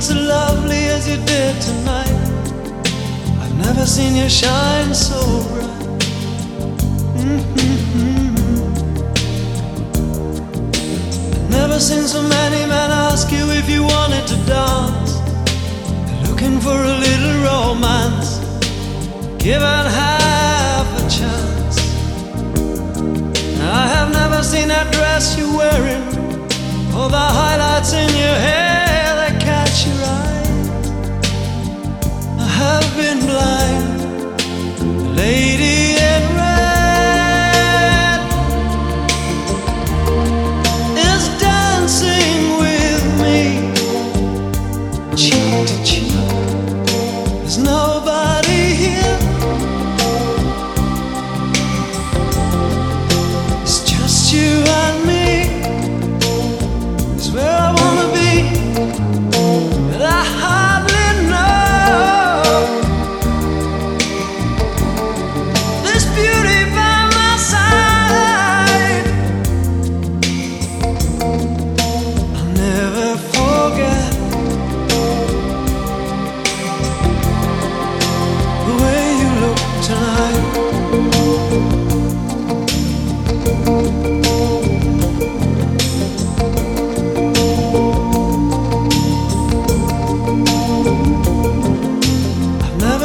so lovely as you did tonight. I've never seen you shine so bright. Mm-hmm. I've never seen so many men ask you if you wanted to dance. Looking for a little romance, given half a chance. I have never seen that dress you're wearing, or the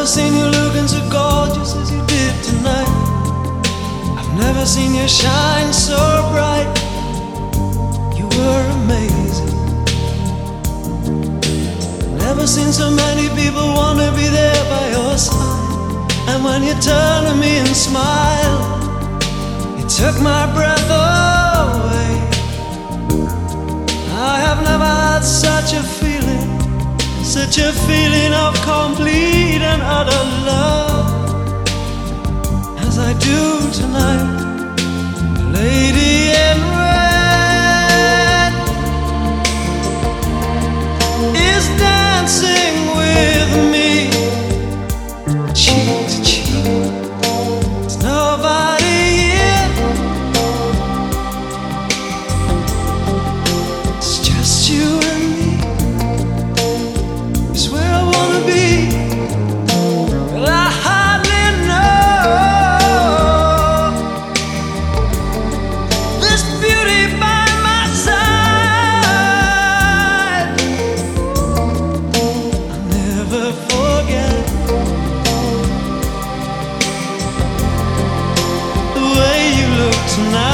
never seen you looking so gorgeous as you did tonight. I've never seen you shine so bright. You were amazing. Never seen so many people want to be there by your side. And when you turn to me and smile, it took my breath away. Such a feeling of complete and utter love as I do tonight. Lady in red is dancing tonight.